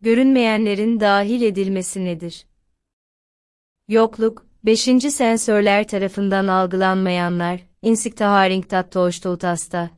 Görünmeyenlerin dahil edilmesi nedir? Yokluk, beşinci sensörler tarafından algılanmayanlar, Insiktaharingtat Toğuştultasta,